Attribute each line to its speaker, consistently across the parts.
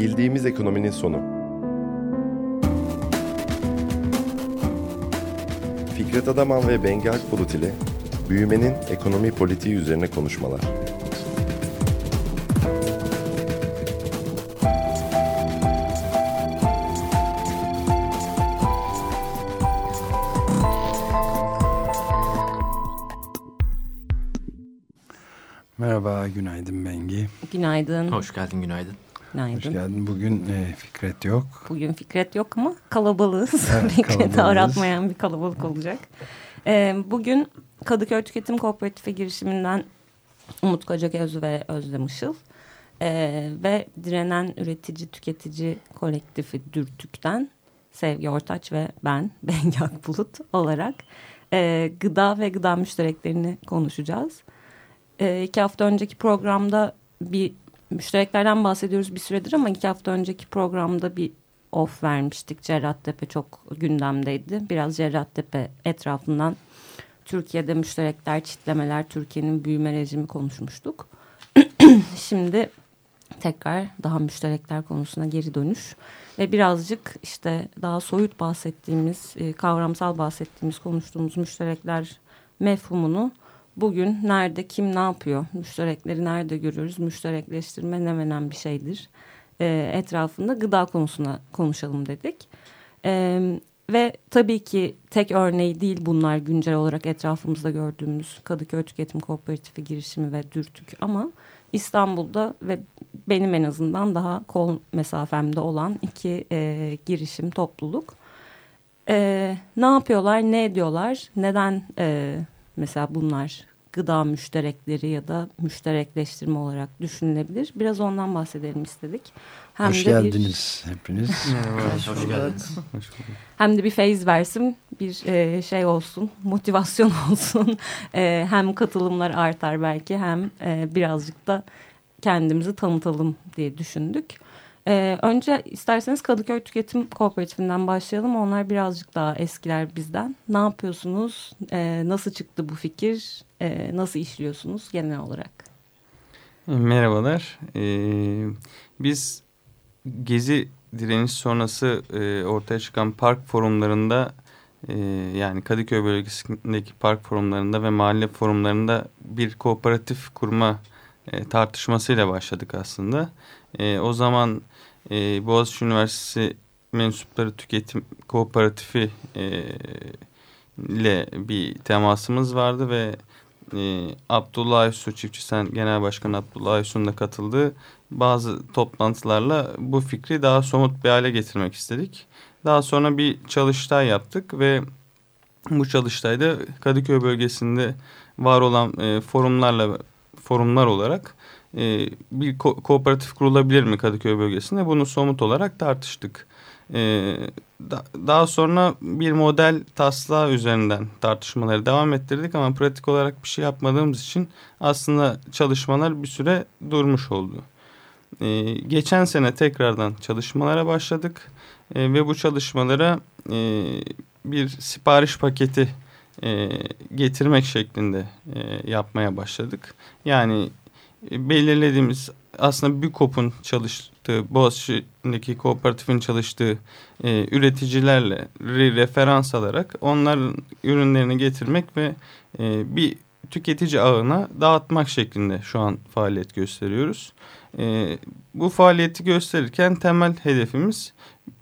Speaker 1: Bildiğimiz ekonominin sonu. Fikret Adaman ve Bengi Akbulut ile büyümenin ekonomi politiği üzerine konuşmalar.
Speaker 2: Merhaba, günaydın Bengi.
Speaker 3: Günaydın.
Speaker 4: Hoş geldin, günaydın.
Speaker 3: Günaydın.
Speaker 2: Hoş geldin. Bugün e, Fikret yok.
Speaker 3: Bugün Fikret yok ama kalabalığız.
Speaker 2: Evet,
Speaker 3: Fikret'i aratmayan bir kalabalık olacak. Ee, bugün Kadıköy Tüketim Kooperatifi girişiminden Umut Kocagöz ve Özlem Işıl ee, ve Direnen Üretici Tüketici Kolektifi Dürtük'ten Sevgi Ortaç ve ben Bengi Akbulut olarak e, gıda ve gıda müştereklerini konuşacağız. E, iki hafta önceki programda bir müştereklerden bahsediyoruz bir süredir ama iki hafta önceki programda bir off vermiştik. Cerrahtepe çok gündemdeydi. Biraz Cerrahtepe etrafından Türkiye'de müşterekler, çitlemeler, Türkiye'nin büyüme rejimi konuşmuştuk. Şimdi tekrar daha müşterekler konusuna geri dönüş ve birazcık işte daha soyut bahsettiğimiz, e, kavramsal bahsettiğimiz, konuştuğumuz müşterekler mefhumunu bugün nerede, kim ne yapıyor, müşterekleri nerede görüyoruz, müşterekleştirme ne menen bir şeydir e, etrafında gıda konusuna konuşalım dedik. E, ve tabii ki tek örneği değil bunlar güncel olarak etrafımızda gördüğümüz Kadıköy Tüketim Kooperatifi girişimi ve Dürtük ama İstanbul'da ve benim en azından daha kol mesafemde olan iki e, girişim topluluk. E, ne yapıyorlar, ne ediyorlar, neden e, mesela bunlar gıda müşterekleri ya da müşterekleştirme olarak düşünülebilir. Biraz ondan bahsedelim istedik. Hem
Speaker 2: Hoş
Speaker 3: de bir-
Speaker 2: geldiniz hepiniz.
Speaker 4: Merhaba, hoş, geldiniz.
Speaker 2: Hoş
Speaker 3: hem de bir feyiz versin, bir e, şey olsun, motivasyon olsun. E, hem katılımlar artar belki hem e, birazcık da kendimizi tanıtalım diye düşündük. E, önce isterseniz Kadıköy Tüketim Kooperatifinden başlayalım. Onlar birazcık daha eskiler bizden. Ne yapıyorsunuz? E, nasıl çıktı bu fikir? E, nasıl işliyorsunuz genel olarak?
Speaker 5: Merhabalar. Ee, biz Gezi direniş sonrası e, ortaya çıkan park forumlarında e, yani Kadıköy bölgesindeki park forumlarında ve mahalle forumlarında bir kooperatif kurma e, tartışmasıyla başladık aslında. E, o zaman e, Boğaziçi Üniversitesi mensupları tüketim kooperatifi e, ile bir temasımız vardı ve e, Abdullah Aysu Çiftçisen Genel Başkanı Abdullah Aysu'nun da katıldığı bazı toplantılarla bu fikri daha somut bir hale getirmek istedik. Daha sonra bir çalıştay yaptık ve bu çalıştayda Kadıköy bölgesinde var olan e, forumlarla forumlar olarak e, bir ko- kooperatif kurulabilir mi Kadıköy bölgesinde bunu somut olarak tartıştık. E, da- daha sonra bir model taslağı üzerinden tartışmaları devam ettirdik ama pratik olarak bir şey yapmadığımız için aslında çalışmalar bir süre durmuş oldu. Ee, geçen sene tekrardan çalışmalara başladık Ee, ve bu çalışmalara e, bir sipariş paketi e, getirmek şeklinde e, yapmaya başladık. Yani e, belirlediğimiz aslında BÜKOP'un çalıştığı, Boğaziçi'ndeki kooperatifin çalıştığı e, üreticilerle re- referans alarak onların ürünlerini getirmek ve e, bir tüketici ağına dağıtmak şeklinde şu an faaliyet gösteriyoruz. E, bu faaliyeti gösterirken temel hedefimiz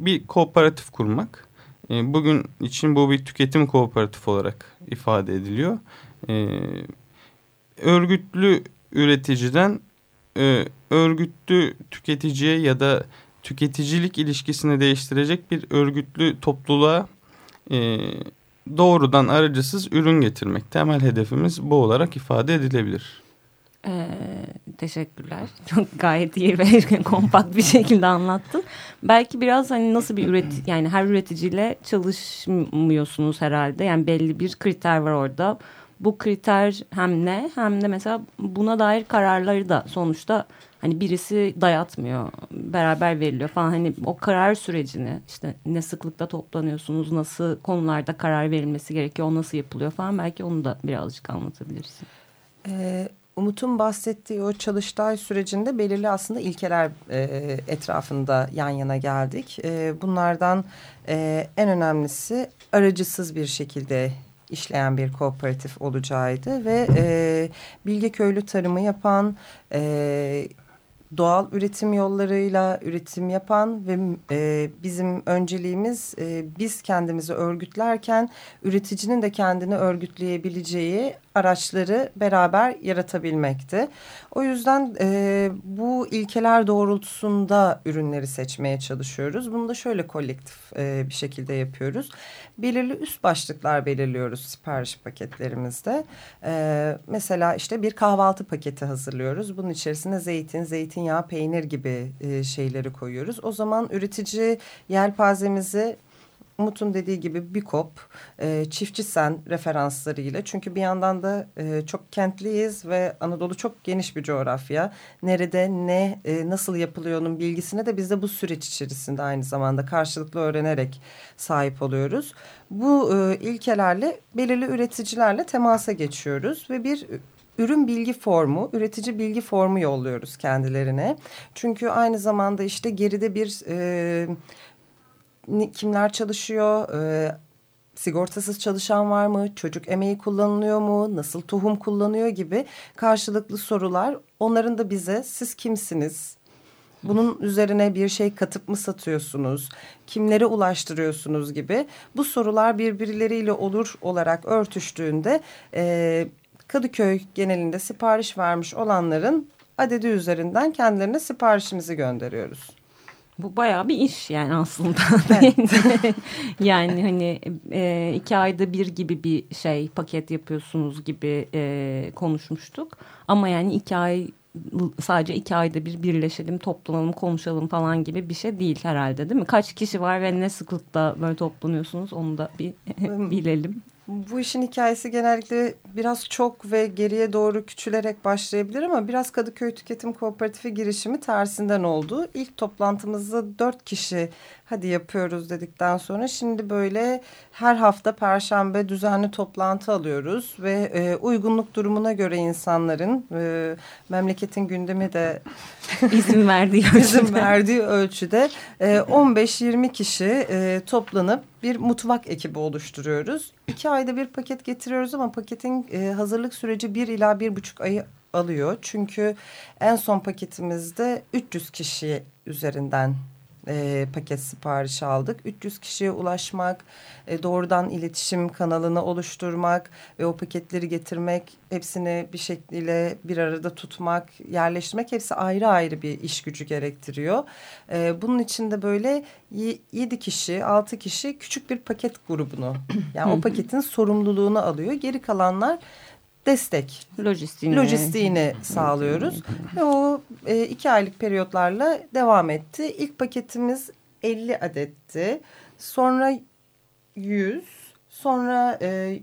Speaker 5: bir kooperatif kurmak. E, bugün için bu bir tüketim kooperatif olarak ifade ediliyor. E, örgütlü üreticiden e, örgütlü tüketiciye ya da tüketicilik ilişkisini değiştirecek bir örgütlü topluluğa doğrudan aracısız ürün getirmek. Temel hedefimiz bu olarak ifade edilebilir.
Speaker 3: Ee, teşekkürler. Çok gayet iyi ve kompakt bir şekilde anlattın. Belki biraz hani nasıl bir üretici yani her üreticiyle çalışmıyorsunuz herhalde. Yani belli bir kriter var orada. Bu kriter hem ne hem de mesela buna dair kararları da sonuçta hani birisi dayatmıyor. Beraber veriliyor falan. Hani o karar sürecini işte ne sıklıkta toplanıyorsunuz, nasıl konularda karar verilmesi gerekiyor, o nasıl yapılıyor falan. Belki onu da birazcık anlatabilirsin.
Speaker 6: Ee, Umut'un bahsettiği o çalıştay sürecinde belirli aslında ilkeler e, etrafında yan yana geldik. E, bunlardan e, en önemlisi aracısız bir şekilde işleyen bir kooperatif olacağıydı ve e, bilge köylü tarımı yapan e, doğal üretim yollarıyla üretim yapan ve e, bizim önceliğimiz e, biz kendimizi örgütlerken üreticinin de kendini örgütleyebileceği araçları beraber yaratabilmekti. O yüzden e, bu ilkeler doğrultusunda ürünleri seçmeye çalışıyoruz. Bunu da şöyle kolektif e, bir şekilde yapıyoruz. Belirli üst başlıklar belirliyoruz sipariş paketlerimizde. E, mesela işte bir kahvaltı paketi hazırlıyoruz. Bunun içerisine zeytin, zeytinyağı, peynir gibi e, şeyleri koyuyoruz. O zaman üretici yelpazemizi Umut'un dediği gibi BİKOP, e, çiftçi sen referanslarıyla. Çünkü bir yandan da e, çok kentliyiz ve Anadolu çok geniş bir coğrafya. Nerede ne e, nasıl yapılıyor'nun bilgisine de biz de bu süreç içerisinde aynı zamanda karşılıklı öğrenerek sahip oluyoruz. Bu e, ilkelerle belirli üreticilerle temasa geçiyoruz ve bir ürün bilgi formu, üretici bilgi formu yolluyoruz kendilerine. Çünkü aynı zamanda işte geride bir... E, kimler çalışıyor, e, sigortasız çalışan var mı, çocuk emeği kullanılıyor mu, nasıl tohum kullanıyor gibi karşılıklı sorular. Onların da bize siz kimsiniz, bunun üzerine bir şey katıp mı satıyorsunuz? Kimlere ulaştırıyorsunuz gibi bu sorular birbirleriyle olur olarak örtüştüğünde e, Kadıköy genelinde sipariş vermiş olanların adedi üzerinden kendilerine siparişimizi gönderiyoruz.
Speaker 3: Bu bayağı bir iş yani aslında.
Speaker 6: Evet.
Speaker 3: yani hani e, iki ayda bir gibi bir şey paket yapıyorsunuz gibi e, konuşmuştuk. Ama yani iki ay sadece iki ayda bir birleşelim, toplanalım, konuşalım falan gibi bir şey değil herhalde değil mi? Kaç kişi var ve ne sıklıkta böyle toplanıyorsunuz onu da bir bilelim.
Speaker 6: Bu işin hikayesi genellikle biraz çok ve geriye doğru küçülerek başlayabilir ama biraz Kadıköy Tüketim Kooperatifi girişimi tersinden oldu. İlk toplantımızda dört kişi hadi yapıyoruz dedikten sonra şimdi böyle her hafta perşembe düzenli toplantı alıyoruz ve e, uygunluk durumuna göre insanların e, memleketin gündemi de
Speaker 3: izin verdiği
Speaker 6: izin verdiği ölçüde e, 15-20 kişi e, toplanıp bir mutfak ekibi oluşturuyoruz. İki ayda bir paket getiriyoruz ama paketin e, hazırlık süreci bir ila bir buçuk ayı alıyor. Çünkü en son paketimizde 300 kişi üzerinden e, paket siparişi aldık. 300 kişiye ulaşmak, e, doğrudan iletişim kanalını oluşturmak ve o paketleri getirmek, hepsini bir şekilde bir arada tutmak, yerleştirmek hepsi ayrı ayrı bir iş gücü gerektiriyor. E, bunun için de böyle 7 kişi, 6 kişi küçük bir paket grubunu yani o paketin sorumluluğunu alıyor. Geri kalanlar destek.
Speaker 3: Lojistiğini.
Speaker 6: Lojistiğini sağlıyoruz. Ve o e, iki aylık periyotlarla devam etti. İlk paketimiz 50 adetti. Sonra 100, sonra e,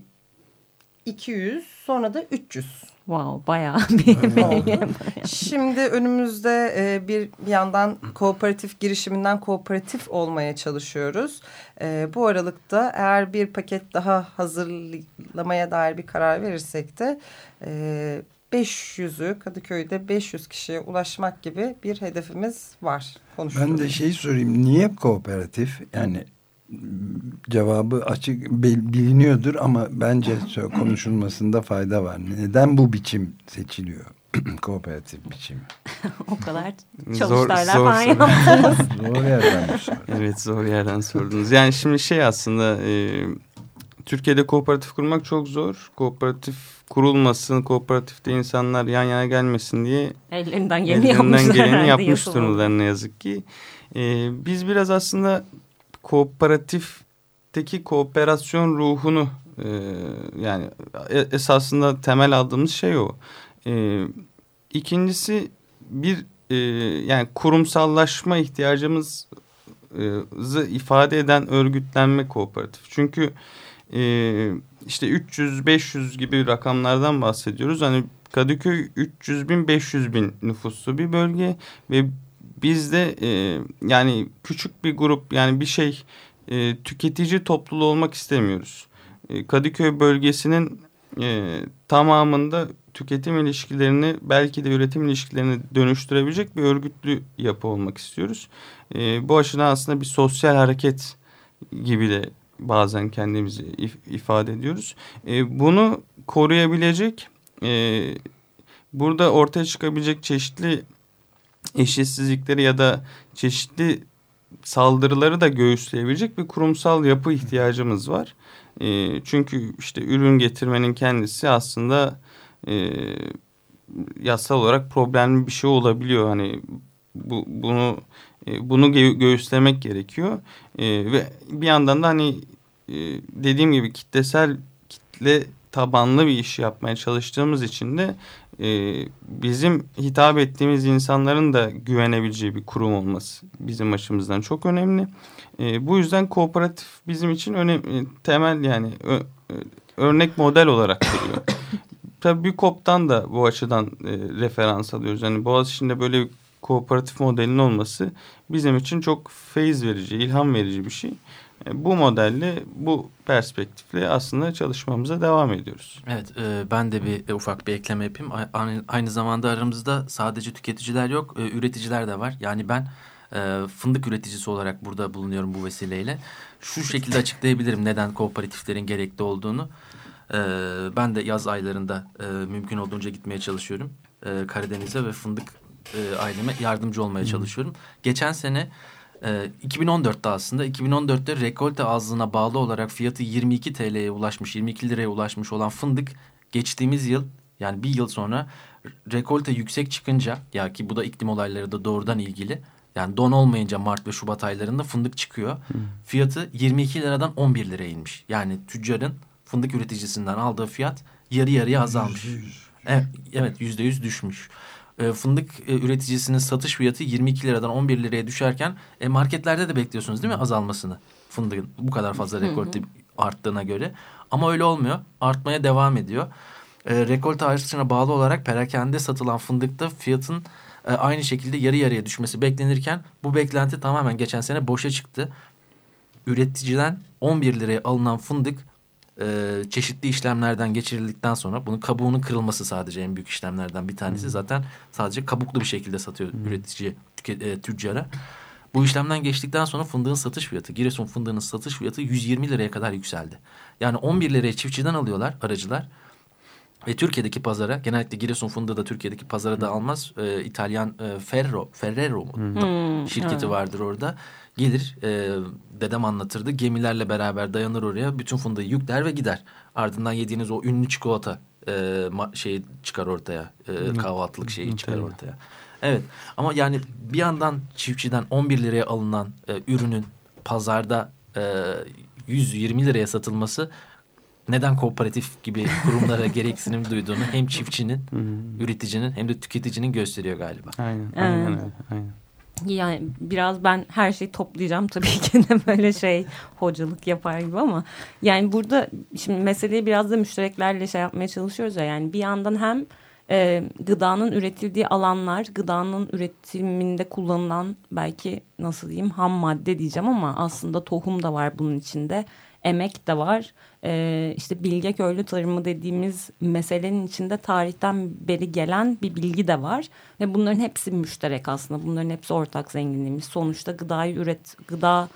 Speaker 6: 200, sonra da 300.
Speaker 3: Wow bayağı bir.
Speaker 6: Şimdi önümüzde e, bir, bir yandan kooperatif girişiminden kooperatif olmaya çalışıyoruz. E, bu aralıkta eğer bir paket daha hazırlamaya dair bir karar verirsek de e, 500'ü Kadıköy'de 500 kişiye ulaşmak gibi bir hedefimiz var.
Speaker 2: Ben de şey sorayım niye kooperatif yani cevabı açık biliniyordur ama bence konuşulmasında fayda var. Neden bu biçim seçiliyor? Kooperatif biçimi.
Speaker 3: o kadar çalıştaylar falan yaptınız.
Speaker 2: zor yerden
Speaker 5: Evet zor yerden sordunuz. Yani şimdi şey aslında e, Türkiye'de kooperatif kurmak çok zor. Kooperatif kurulmasın, kooperatifte insanlar yan yana gelmesin diye
Speaker 3: ellerinden geleni ellerinden geleni
Speaker 5: yapmış durumdalar ne yazık ki. E, biz biraz aslında kooperatifteki kooperasyon ruhunu e, yani esasında temel aldığımız şey o. E, ikincisi bir e, yani kurumsallaşma ihtiyacımızı ifade eden örgütlenme kooperatif. Çünkü e, işte 300-500 gibi rakamlardan bahsediyoruz. Hani Kadıköy 300 bin 500 bin nüfuslu bir bölge ve bizde e, yani küçük bir grup yani bir şey e, tüketici topluluğu olmak istemiyoruz. E, Kadıköy bölgesinin e, tamamında tüketim ilişkilerini belki de üretim ilişkilerini dönüştürebilecek bir örgütlü yapı olmak istiyoruz. E, bu açıdan aslında bir sosyal hareket gibi de bazen kendimizi if ifade ediyoruz. E, bunu koruyabilecek, e, burada ortaya çıkabilecek çeşitli eşitsizlikleri ya da çeşitli saldırıları da göğüsleyebilecek bir kurumsal yapı ihtiyacımız var. E, çünkü işte ürün getirmenin kendisi aslında e, yasal olarak problemli bir şey olabiliyor. Hani bu, bunu e, bunu gö göğüslemek gerekiyor e, ve bir yandan da hani e, dediğim gibi kitlesel kitle tabanlı bir iş yapmaya çalıştığımız için de e, bizim hitap ettiğimiz insanların da güvenebileceği bir kurum olması bizim açımızdan çok önemli. E, bu yüzden kooperatif bizim için önemli temel yani ö, örnek model olarak geliyor. Tabii BÜKOP'tan da bu açıdan e, referans alıyoruz. Yani Boğaziçi'nde böyle bir kooperatif modelin olması bizim için çok feyiz verici, ilham verici bir şey. E, bu modelle, bu perspektifle aslında çalışmamıza devam ediyoruz.
Speaker 4: Evet, e, ben de bir e, ufak bir ekleme yapayım. Aynı, aynı zamanda aramızda sadece tüketiciler yok, e, üreticiler de var. Yani ben e, fındık üreticisi olarak burada bulunuyorum bu vesileyle. Şu şekilde açıklayabilirim neden kooperatiflerin gerekli olduğunu. E, ben de yaz aylarında e, mümkün olduğunca gitmeye çalışıyorum. E, Karadeniz'e ve fındık e, aileme yardımcı olmaya çalışıyorum. Geçen sene e, 2014'te aslında 2014'te rekolte azlığına bağlı olarak fiyatı 22 TL'ye ulaşmış 22 liraya ulaşmış olan fındık geçtiğimiz yıl yani bir yıl sonra rekolte yüksek çıkınca ya ki bu da iklim olayları da doğrudan ilgili yani don olmayınca Mart ve Şubat aylarında fındık çıkıyor. Hmm. Fiyatı 22 liradan 11 liraya inmiş. Yani tüccarın fındık üreticisinden aldığı fiyat yarı yarıya azalmış. Evet yüzde yüz düşmüş e, fındık e, üreticisinin satış fiyatı 22 liradan 11 liraya düşerken e, marketlerde de bekliyorsunuz değil mi azalmasını? Fındığın bu kadar fazla rekolte arttığına göre. Ama öyle olmuyor. Artmaya devam ediyor. E, rekolte artışına bağlı olarak perakende satılan fındıkta fiyatın e, aynı şekilde yarı yarıya düşmesi beklenirken bu beklenti tamamen geçen sene boşa çıktı. Üreticiden 11 liraya alınan fındık e, çeşitli işlemlerden geçirildikten sonra bunun kabuğunun kırılması sadece en büyük işlemlerden bir tanesi. Hmm. Zaten sadece kabuklu bir şekilde satıyor hmm. üretici e, tüccara. Bu işlemden geçtikten sonra fındığın satış fiyatı, Giresun fındığının satış fiyatı 120 liraya kadar yükseldi. Yani 11 liraya çiftçiden alıyorlar aracılar. Ve Türkiye'deki pazara, genellikle Giresun fındığı da Türkiye'deki pazara da almaz. E, İtalyan e, Ferro, Ferrero mu? Hmm. Şirketi hmm. vardır orada gelir e, dedem anlatırdı gemilerle beraber dayanır oraya bütün fındığı yükler ve gider. Ardından yediğiniz o ünlü çikolata e, şey çıkar ortaya e, kahvaltılık şeyi çıkar ortaya. Evet ama yani bir yandan çiftçiden 11 liraya alınan e, ürünün pazarda e, 120 liraya satılması neden kooperatif gibi kurumlara gereksinim duyduğunu hem çiftçinin, üreticinin hem de tüketicinin gösteriyor galiba.
Speaker 5: Aynen, aynen, aynen. aynen.
Speaker 3: Yani biraz ben her şeyi toplayacağım tabii ki de böyle şey hocalık yapar gibi ama yani burada şimdi meseleyi biraz da müştereklerle şey yapmaya çalışıyoruz ya yani bir yandan hem e, gıdanın üretildiği alanlar gıdanın üretiminde kullanılan belki nasıl diyeyim ham madde diyeceğim ama aslında tohum da var bunun içinde emek de var. Ee, işte bilge köylü tarımı dediğimiz meselenin içinde tarihten beri gelen bir bilgi de var. Ve bunların hepsi müşterek aslında. Bunların hepsi ortak zenginliğimiz. Sonuçta gıdayı üret, gıda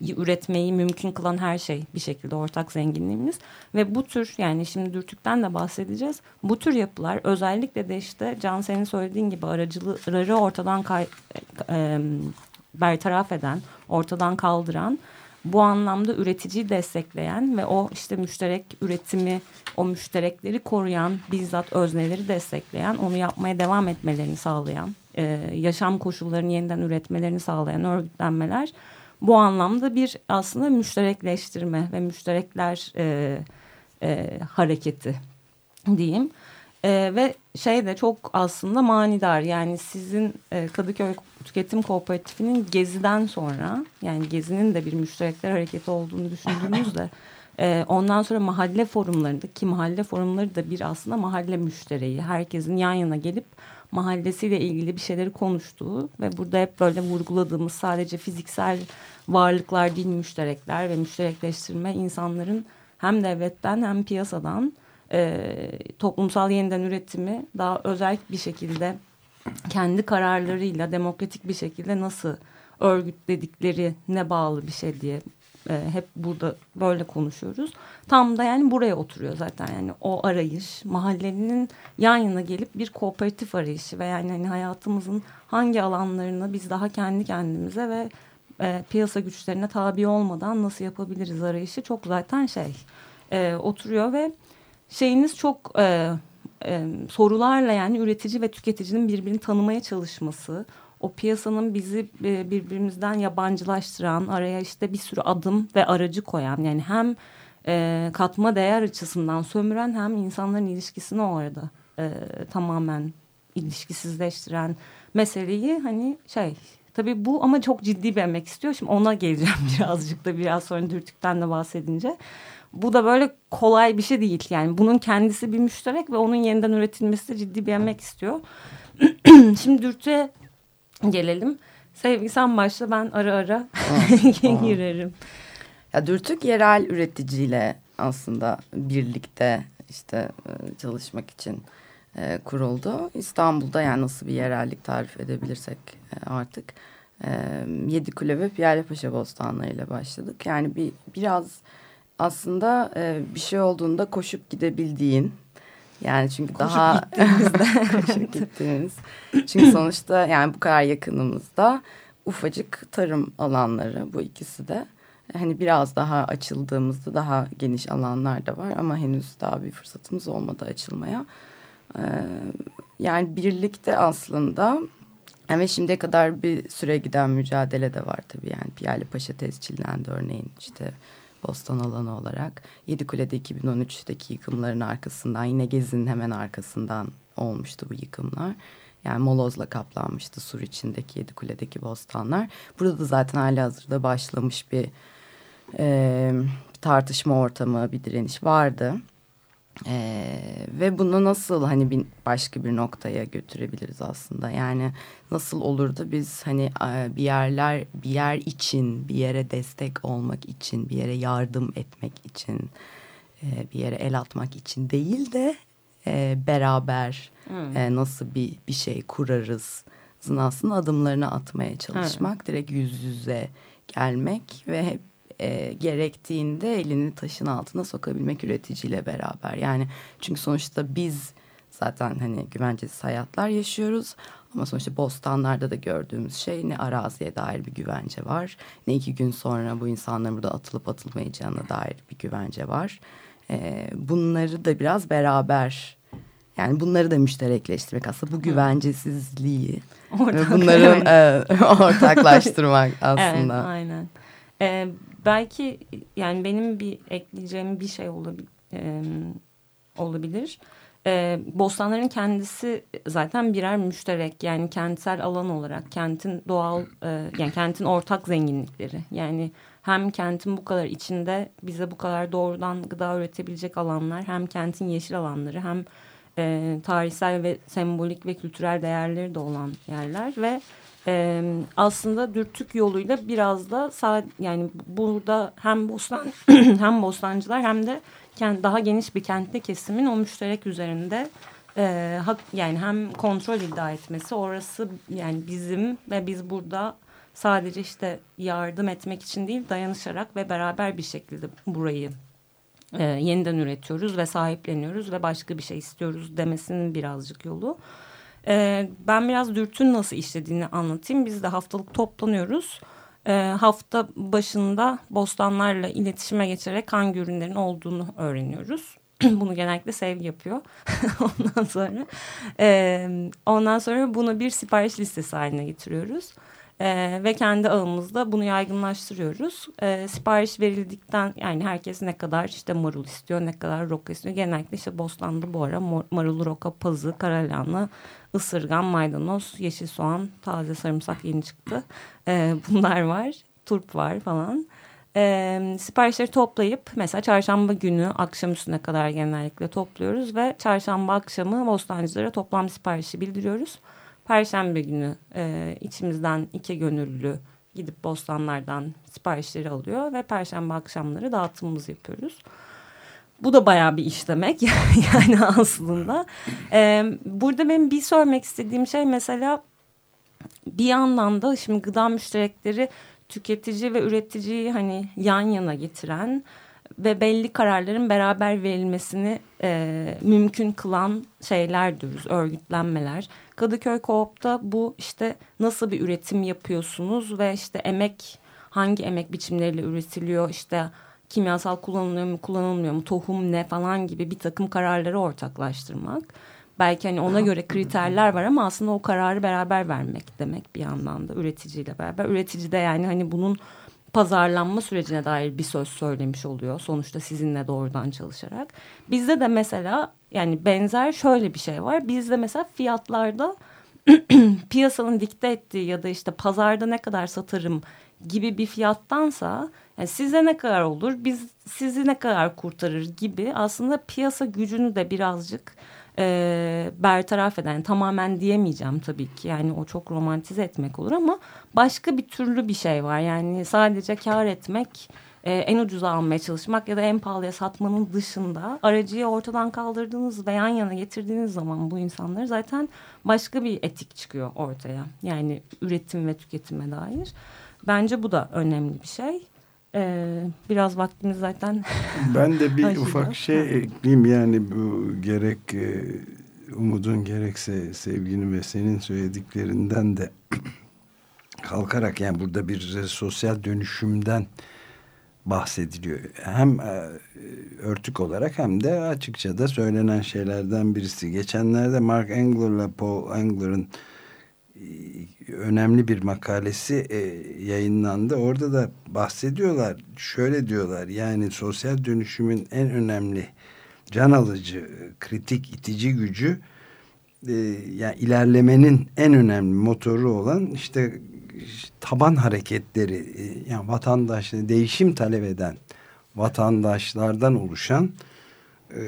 Speaker 3: üretmeyi mümkün kılan her şey bir şekilde ortak zenginliğimiz. Ve bu tür yani şimdi dürtükten de bahsedeceğiz. Bu tür yapılar özellikle de işte Can senin söylediğin gibi aracıları ortadan kay, e, bertaraf eden, ortadan kaldıran bu anlamda üreticiyi destekleyen ve o işte müşterek üretimi, o müşterekleri koruyan, bizzat özneleri destekleyen, onu yapmaya devam etmelerini sağlayan, e, yaşam koşullarını yeniden üretmelerini sağlayan örgütlenmeler bu anlamda bir aslında müşterekleştirme ve müşterekler e, e, hareketi diyeyim. E, ve şey de çok aslında manidar. Yani sizin e, Kadıköy Tüketim Kooperatifinin Gezi'den sonra yani Gezi'nin de bir müşterekler hareketi olduğunu düşündüğümüzde e, ondan sonra mahalle forumlarında ki mahalle forumları da bir aslında mahalle müştereği. Herkesin yan yana gelip mahallesiyle ilgili bir şeyleri konuştuğu ve burada hep böyle vurguladığımız sadece fiziksel varlıklar değil müşterekler ve müşterekleştirme insanların hem devletten hem piyasadan e, toplumsal yeniden üretimi daha özel bir şekilde kendi kararlarıyla demokratik bir şekilde nasıl örgütledikleri ne bağlı bir şey diye e, hep burada böyle konuşuyoruz. Tam da yani buraya oturuyor zaten yani o arayış mahallenin yan yana gelip bir kooperatif arayışı ve yani hani hayatımızın hangi alanlarını biz daha kendi kendimize ve e, piyasa güçlerine tabi olmadan nasıl yapabiliriz arayışı çok zaten şey e, oturuyor ve şeyiniz çok e, e, sorularla yani üretici ve tüketicinin birbirini tanımaya çalışması o piyasanın bizi e, birbirimizden yabancılaştıran araya işte bir sürü adım ve aracı koyan yani hem e, katma değer açısından sömüren hem insanların ilişkisini o arada e, tamamen ilişkisizleştiren meseleyi hani şey tabii bu ama çok ciddi bir emek istiyor. Şimdi ona geleceğim birazcık da biraz sonra dürtükten de bahsedince. Bu da böyle kolay bir şey değil yani bunun kendisi bir müşterek ve onun yeniden üretilmesi ciddi bir emek istiyor. Şimdi dürtüye gelelim. Sevgi sen başla ben ara ara girerim.
Speaker 7: Ya Dürtük yerel üreticiyle aslında birlikte işte e, çalışmak için e, kuruldu. İstanbul'da yani nasıl bir yerellik tarif edebilirsek e, artık e, Yedikule ve Piyalepaşa Bostanları ile başladık. Yani bir biraz aslında e, bir şey olduğunda koşup gidebildiğin yani çünkü
Speaker 3: koşup
Speaker 7: daha koşup gittiğiniz. Çünkü sonuçta yani bu kadar yakınımızda ufacık tarım alanları bu ikisi de. Hani biraz daha açıldığımızda daha geniş alanlar da var ama henüz daha bir fırsatımız olmadı açılmaya. Ee, yani birlikte aslında ve şimdiye kadar bir süre giden mücadele de var tabii yani Piyale Paşa tescillendi örneğin işte Boston alanı olarak. Yedikule'de 2013'teki yıkımların arkasından yine Gezi'nin hemen arkasından olmuştu bu yıkımlar. Yani molozla kaplanmıştı sur içindeki Yedikule'deki bostanlar. Burada da zaten hali hazırda başlamış bir e, tartışma ortamı, bir direniş vardı. Ee, ve bunu nasıl hani bir başka bir noktaya götürebiliriz aslında yani nasıl olur da biz hani bir yerler bir yer için bir yere destek olmak için bir yere yardım etmek için e, bir yere el atmak için değil de e, beraber hmm. e, nasıl bir bir şey kurarız aslında adımlarını atmaya çalışmak hmm. direkt yüz yüze gelmek ve hep e, gerektiğinde elini taşın altına sokabilmek üreticiyle beraber. Yani çünkü sonuçta biz zaten hani güvencesiz hayatlar yaşıyoruz. Ama sonuçta bostanlarda da gördüğümüz şey ne araziye dair bir güvence var. Ne iki gün sonra bu insanların burada atılıp atılmayacağına dair bir güvence var. E, bunları da biraz beraber yani bunları da müşterekleştirmek aslında bu güvencesizliği Ortak, bunların e, ortaklaştırmak aslında.
Speaker 3: Evet, aynen. Ee, belki yani benim bir ekleyeceğim bir şey olabil, olabilir. E, bostanların kendisi zaten birer müşterek yani kentsel alan olarak kentin doğal e, yani kentin ortak zenginlikleri. Yani hem kentin bu kadar içinde bize bu kadar doğrudan gıda üretebilecek alanlar hem kentin yeşil alanları hem e, tarihsel ve sembolik ve kültürel değerleri de olan yerler ve e, aslında dürtük yoluyla biraz da sağ, yani burada hem bostan hem bostancılar hem de kent, daha geniş bir kentte kesimin o müşterek üzerinde e, hak, yani hem kontrol iddia etmesi orası yani bizim ve biz burada sadece işte yardım etmek için değil dayanışarak ve beraber bir şekilde burayı e, yeniden üretiyoruz ve sahipleniyoruz ve başka bir şey istiyoruz demesinin birazcık yolu. E, ben biraz dürtün nasıl işlediğini anlatayım. Biz de haftalık toplanıyoruz. E, hafta başında bostanlarla iletişime geçerek hangi ürünlerin olduğunu öğreniyoruz. bunu genellikle sevgi yapıyor. ondan sonra e, ondan sonra bunu bir sipariş listesi haline getiriyoruz. Ee, ve kendi ağımızda bunu yaygınlaştırıyoruz. Ee, sipariş verildikten yani herkes ne kadar işte marul istiyor, ne kadar roka istiyor. Genellikle işte Bostan'da bu ara marul, roka, pazı, karalahana, ısırgan, maydanoz, yeşil soğan, taze sarımsak yeni çıktı. Ee, bunlar var. Turp var falan. Ee, siparişleri toplayıp mesela çarşamba günü akşam üstüne kadar genellikle topluyoruz ve çarşamba akşamı bostancılara toplam siparişi bildiriyoruz. Perşembe günü e, içimizden iki gönüllü gidip bostanlardan siparişleri alıyor ve perşembe akşamları dağıtımımızı yapıyoruz. Bu da bayağı bir iş demek yani aslında. Ee, burada benim bir sormak istediğim şey mesela bir yandan da şimdi gıda müşterekleri tüketici ve üreticiyi hani yan yana getiren ve belli kararların beraber verilmesini e, mümkün kılan şeyler diyoruz, örgütlenmeler. Kadıköy Koop'ta bu işte nasıl bir üretim yapıyorsunuz ve işte emek hangi emek biçimleriyle üretiliyor işte kimyasal kullanılıyor mu kullanılmıyor mu tohum ne falan gibi bir takım kararları ortaklaştırmak. Belki hani ona göre kriterler var ama aslında o kararı beraber vermek demek bir yandan da üreticiyle beraber. Üretici de yani hani bunun pazarlanma sürecine dair bir söz söylemiş oluyor. Sonuçta sizinle doğrudan çalışarak. Bizde de mesela yani benzer şöyle bir şey var. Bizde mesela fiyatlarda piyasanın dikte ettiği ya da işte pazarda ne kadar satarım gibi bir fiyattansa yani size ne kadar olur biz sizi ne kadar kurtarır gibi aslında piyasa gücünü de birazcık e, bertaraf eden tamamen diyemeyeceğim tabii ki. Yani o çok romantize etmek olur ama başka bir türlü bir şey var. Yani sadece kar etmek e, en ucuza almaya çalışmak ya da en pahalıya satmanın dışında aracıyı ortadan kaldırdığınız ve yan yana getirdiğiniz zaman bu insanları zaten başka bir etik çıkıyor ortaya. Yani üretim ve tüketime dair. Bence bu da önemli bir şey. Ee, biraz vaktimiz zaten
Speaker 2: Ben de bir ufak şey ekleyeyim yani bu gerek e, Umut'un gerekse sevginin ve senin söylediklerinden de kalkarak yani burada bir e, sosyal dönüşümden bahsediliyor. Hem e, örtük olarak hem de açıkça da söylenen şeylerden birisi. Geçenlerde Mark Engler'la Paul Engler'ın önemli bir makalesi e, yayınlandı. Orada da bahsediyorlar. Şöyle diyorlar yani sosyal dönüşümün en önemli can alıcı, kritik, itici gücü e, yani ilerlemenin en önemli motoru olan işte taban hareketleri e, yani vatandaş değişim talep eden vatandaşlardan oluşan e,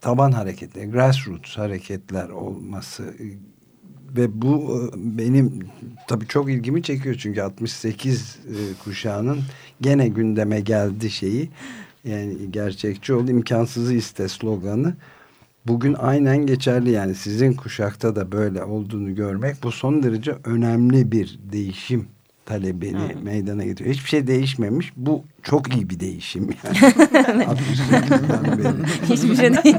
Speaker 2: taban hareketleri, grassroots hareketler olması e, ve bu e, benim tabii çok ilgimi çekiyor çünkü 68 e, kuşağının gene gündeme geldi şeyi. Yani gerçekçi ol imkansızı iste sloganı. Bugün aynen geçerli yani sizin kuşakta da böyle olduğunu görmek bu son derece önemli bir değişim talebini
Speaker 3: Evet.
Speaker 2: meydana getiriyor. Hiçbir şey değişmemiş. Bu çok iyi bir değişim yani. 68'den beri.
Speaker 3: Hiçbir şey değil.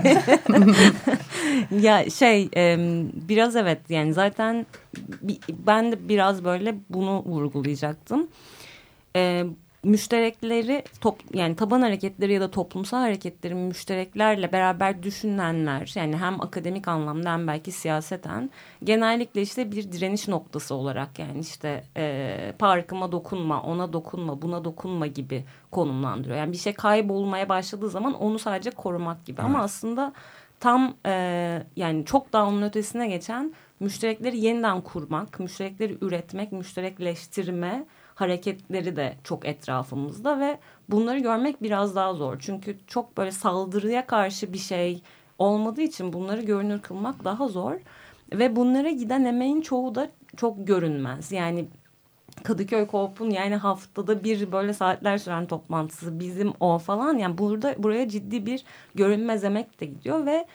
Speaker 3: ya şey e, biraz evet yani zaten ben de biraz böyle bunu vurgulayacaktım. E, müşterekleri top, yani taban hareketleri ya da toplumsal hareketlerin müştereklerle beraber düşünenler yani hem akademik anlamda hem belki siyaseten genellikle işte bir direniş noktası olarak yani işte e, parkıma dokunma ona dokunma buna dokunma gibi konumlandırıyor. Yani bir şey kaybolmaya başladığı zaman onu sadece korumak gibi ama aslında tam e, yani çok daha onun ötesine geçen müşterekleri yeniden kurmak, müşterekleri üretmek, müşterekleştirme hareketleri de çok etrafımızda ve bunları görmek biraz daha zor. Çünkü çok böyle saldırıya karşı bir şey olmadığı için bunları görünür kılmak daha zor. Ve bunlara giden emeğin çoğu da çok görünmez. Yani Kadıköy Koop'un yani haftada bir böyle saatler süren toplantısı bizim o falan yani burada buraya ciddi bir görünmez emek de gidiyor ve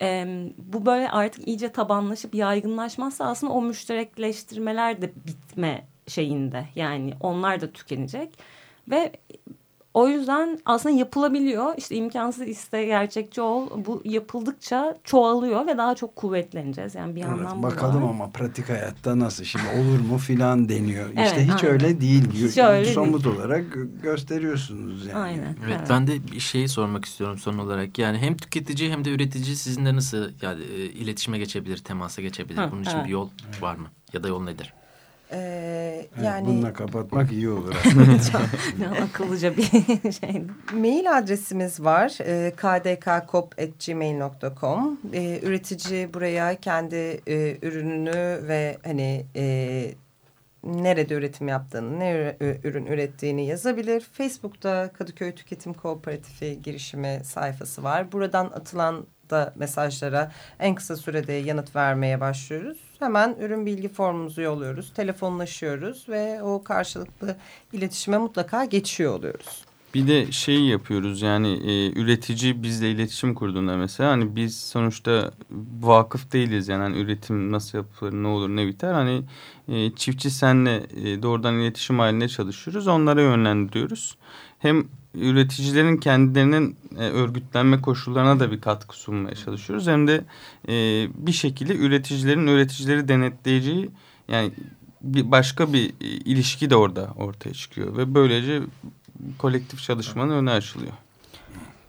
Speaker 3: e, bu böyle artık iyice tabanlaşıp yaygınlaşmazsa aslında o müşterekleştirmeler de bitme şeyinde yani onlar da tükenecek ve o yüzden aslında yapılabiliyor. İşte imkansız iste gerçekçi ol. Bu yapıldıkça çoğalıyor ve daha çok kuvvetleneceğiz. Yani bir
Speaker 2: Evet, bakalım
Speaker 3: var.
Speaker 2: ama pratik hayatta nasıl şimdi olur mu filan deniyor.
Speaker 3: Evet,
Speaker 2: işte hiç
Speaker 3: aynen.
Speaker 2: öyle değil.
Speaker 3: Hiç öyle
Speaker 2: Somut olarak gö- gösteriyorsunuz yani.
Speaker 3: Aynen.
Speaker 4: Evet, ben de bir şeyi sormak istiyorum son olarak. Yani hem tüketici hem de üretici sizinle nasıl yani e, iletişime geçebilir, temasa geçebilir?
Speaker 3: Hı,
Speaker 4: Bunun için
Speaker 3: evet.
Speaker 4: bir yol var mı? Ya da yol nedir?
Speaker 6: Ee,
Speaker 2: Evet,
Speaker 6: yani
Speaker 2: Bununla kapatmak iyi olur aslında.
Speaker 3: Ne akıllıca bir şey.
Speaker 6: Mail adresimiz var. E, kdkkop.gmail.com e, Üretici buraya kendi e, ürününü ve hani e, nerede üretim yaptığını, ne ürü- ürün ürettiğini yazabilir. Facebook'ta Kadıköy Tüketim Kooperatifi girişimi sayfası var. Buradan atılan da mesajlara en kısa sürede yanıt vermeye başlıyoruz. Hemen ürün bilgi formumuzu yolluyoruz, telefonlaşıyoruz ve o karşılıklı iletişime mutlaka geçiyor oluyoruz.
Speaker 5: Bir de şey yapıyoruz yani e, üretici bizle iletişim kurduğunda mesela hani biz sonuçta vakıf değiliz yani hani üretim nasıl yapılır ne olur ne biter hani e, çiftçi senle e, doğrudan iletişim halinde çalışıyoruz onlara yönlendiriyoruz. Hem üreticilerin kendilerinin e, örgütlenme koşullarına da bir katkı sunmaya çalışıyoruz hem de e, bir şekilde üreticilerin üreticileri denetleyeceği yani bir başka bir e, ilişki de orada ortaya çıkıyor ve böylece kolektif çalışmanın önü açılıyor.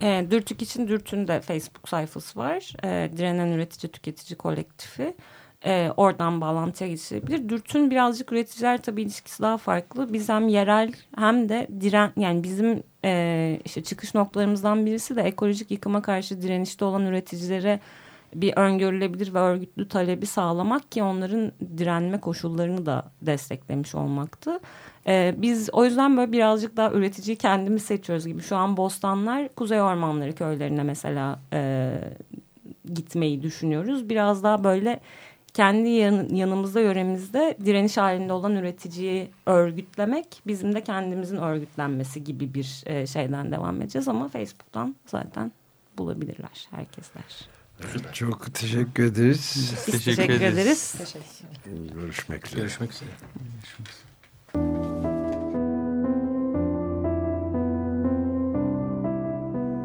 Speaker 3: E, Dürtük için Dürt'ün de Facebook sayfası var. E, Direnen Üretici Tüketici Kolektifi. E, oradan bağlantıya geçilebilir. Dürt'ün birazcık üreticiler tabii ilişkisi daha farklı. Biz hem yerel hem de diren yani bizim e, işte çıkış noktalarımızdan birisi de ekolojik yıkıma karşı direnişte olan üreticilere bir öngörülebilir ve örgütlü talebi sağlamak ki onların direnme koşullarını da desteklemiş olmaktı. Ee, biz o yüzden böyle birazcık daha üreticiyi kendimiz seçiyoruz gibi. Şu an bostanlar kuzey ormanları köylerine mesela e, gitmeyi düşünüyoruz. Biraz daha böyle kendi yan, yanımızda yöremizde direniş halinde olan üreticiyi örgütlemek bizim de kendimizin örgütlenmesi gibi bir e, şeyden devam edeceğiz ama Facebook'tan zaten bulabilirler herkesler.
Speaker 2: Çok teşekkür ederiz.
Speaker 3: Biz
Speaker 5: Teşekkür
Speaker 3: teşekkür,
Speaker 5: ederiz.
Speaker 3: ederiz.
Speaker 2: Görüşmek üzere.
Speaker 4: Görüşmek üzere.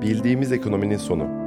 Speaker 1: Bildiğimiz ekonominin sonu.